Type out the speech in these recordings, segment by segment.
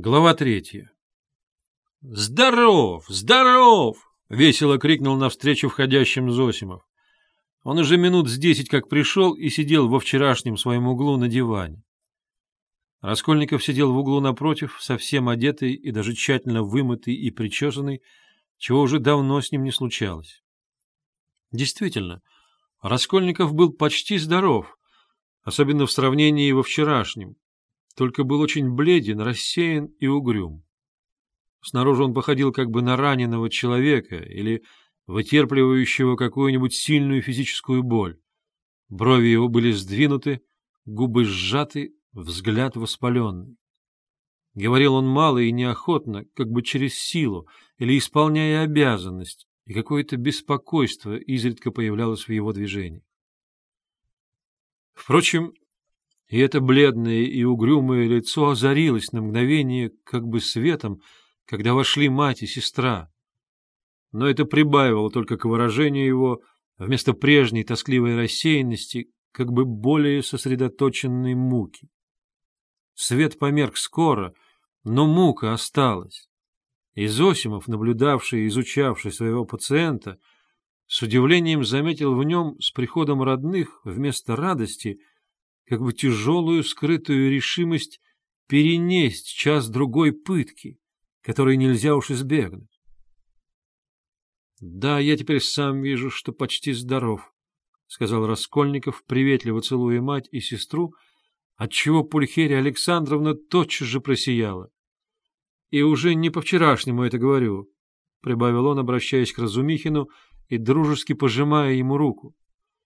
Глава третья. «Здоров! Здоров!» — весело крикнул навстречу входящим Зосимов. Он уже минут с десять как пришел и сидел во вчерашнем своем углу на диване. Раскольников сидел в углу напротив, совсем одетый и даже тщательно вымытый и причесанный, чего уже давно с ним не случалось. Действительно, Раскольников был почти здоров, особенно в сравнении во вчерашнем, только был очень бледен, рассеян и угрюм. Снаружи он походил как бы на раненого человека или вытерпливающего какую-нибудь сильную физическую боль. Брови его были сдвинуты, губы сжаты, взгляд воспаленный. Говорил он мало и неохотно, как бы через силу или исполняя обязанность, и какое-то беспокойство изредка появлялось в его движении. Впрочем, и это бледное и угрюмое лицо озарилось на мгновение как бы светом, когда вошли мать и сестра. Но это прибавило только к выражению его, вместо прежней тоскливой рассеянности, как бы более сосредоточенной муки. Свет померк скоро, но мука осталась. И Зосимов, наблюдавший и изучавший своего пациента, с удивлением заметил в нем с приходом родных вместо радости — как бы тяжелую скрытую решимость перенесть час-другой пытки, которой нельзя уж избегнуть. — Да, я теперь сам вижу, что почти здоров, — сказал Раскольников, приветливо целуя мать и сестру, отчего Пульхерия Александровна тотчас же просияла. — И уже не по-вчерашнему это говорю, — прибавил он, обращаясь к Разумихину и дружески пожимая ему руку.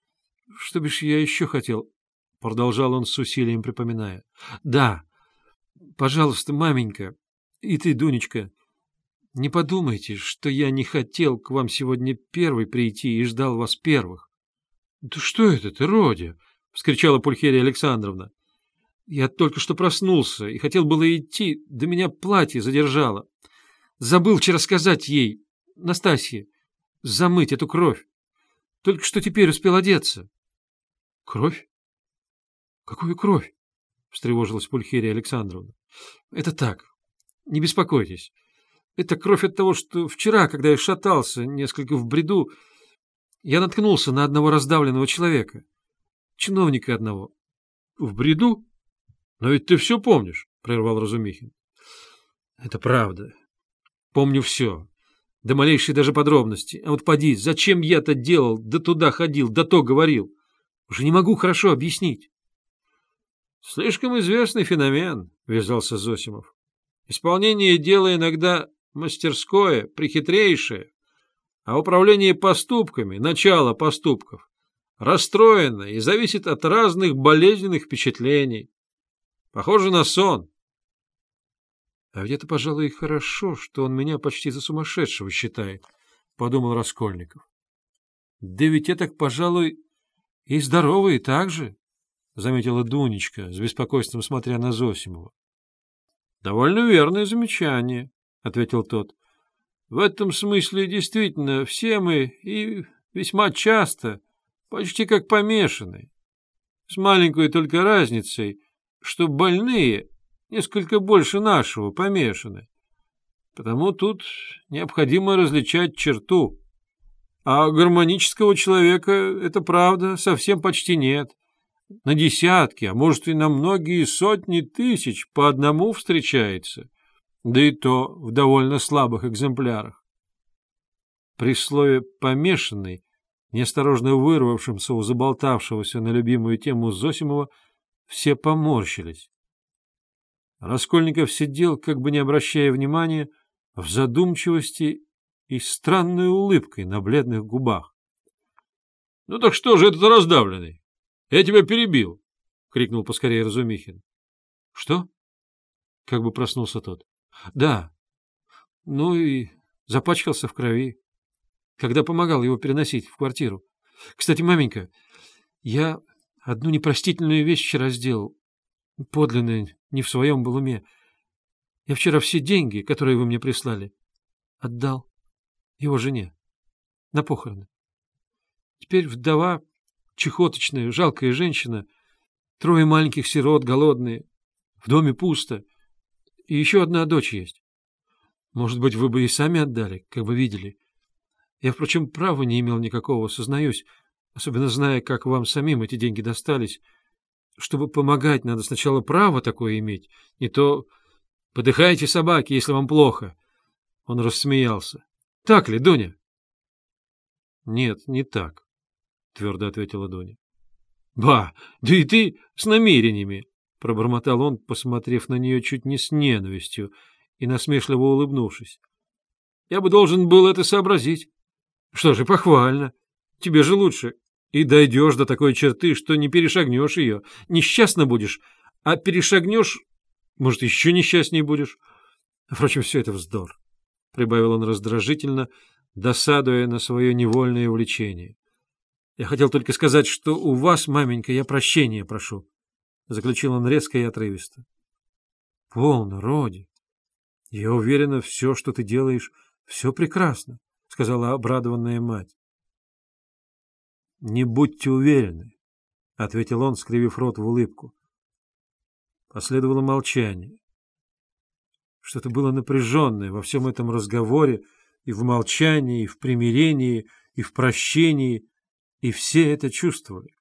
— Что бишь я еще хотел? Продолжал он с усилием припоминая. — Да, пожалуйста, маменька, и ты, Дунечка, не подумайте, что я не хотел к вам сегодня первый прийти и ждал вас первых. — Да что это ты, Родя? — вскричала Пульхерия Александровна. — Я только что проснулся и хотел было идти, да меня платье задержало. Забыл вчера сказать ей, Настасье, замыть эту кровь. Только что теперь успел одеться. — Кровь? — Какую кровь? — встревожилась Пульхерия Александровна. — Это так. Не беспокойтесь. Это кровь от того, что вчера, когда я шатался, несколько в бреду, я наткнулся на одного раздавленного человека. Чиновника одного. — В бреду? Но ведь ты все помнишь, — прервал Разумихин. — Это правда. Помню все. До малейшей даже подробности. А вот поди, зачем я-то делал, да туда ходил, да то говорил? Уже не могу хорошо объяснить. — Слишком известный феномен, — ввязался Зосимов. — Исполнение дела иногда мастерское, прихитрейшее, а управление поступками, начало поступков, расстроено и зависит от разных болезненных впечатлений. Похоже на сон. — А ведь это, пожалуй, хорошо, что он меня почти за сумасшедшего считает, — подумал Раскольников. — Да ведь это, пожалуй, и здоровые так же. — заметила Дунечка, с беспокойством смотря на Зосимова. — Довольно верное замечание, — ответил тот. — В этом смысле действительно все мы и весьма часто почти как помешаны. С маленькой только разницей, что больные несколько больше нашего помешаны. Потому тут необходимо различать черту. А гармонического человека, это правда, совсем почти нет. — на десятки, а может и на многие сотни тысяч по одному встречается, да и то в довольно слабых экземплярах. При слове «помешанный», неосторожно вырвавшимся у заболтавшегося на любимую тему Зосимова, все поморщились. Раскольников сидел, как бы не обращая внимания, в задумчивости и странной улыбкой на бледных губах. — Ну так что же этот раздавленный? Я тебя перебил! — крикнул поскорее Разумихин. — Что? — как бы проснулся тот. — Да. Ну и запачкался в крови, когда помогал его переносить в квартиру. Кстати, маменька, я одну непростительную вещь вчера сделал. Подлинно, не в своем был уме. Я вчера все деньги, которые вы мне прислали, отдал его жене на похороны. Теперь вдова чехоточная, жалкая женщина, трое маленьких сирот, голодные, в доме пусто. И еще одна дочь есть. Может быть, вы бы и сами отдали, как бы видели. Я, впрочем, права не имел никакого, сознаюсь, особенно зная, как вам самим эти деньги достались. Чтобы помогать, надо сначала право такое иметь, не то... Подыхайте, собаки, если вам плохо. Он рассмеялся. — Так ли, Дуня? — Нет, не так, — твердо ответила Дуня. — Ба, да и ты с намерениями, — пробормотал он, посмотрев на нее чуть не с ненавистью и насмешливо улыбнувшись. — Я бы должен был это сообразить. Что же, похвально. Тебе же лучше. И дойдешь до такой черты, что не перешагнешь ее. Несчастно будешь, а перешагнешь, может, еще несчастнее будешь. Впрочем, все это вздор, — прибавил он раздражительно, досадуя на свое невольное увлечение. Я хотел только сказать, что у вас, маменька, я прощения прошу, — заключил он резко и отрывисто. — Полно, Роди. Я уверена, все, что ты делаешь, все прекрасно, — сказала обрадованная мать. — Не будьте уверены, — ответил он, скривив рот в улыбку. Последовало молчание. Что-то было напряженное во всем этом разговоре, и в молчании, и в примирении, и в прощении, и все это чувствовали.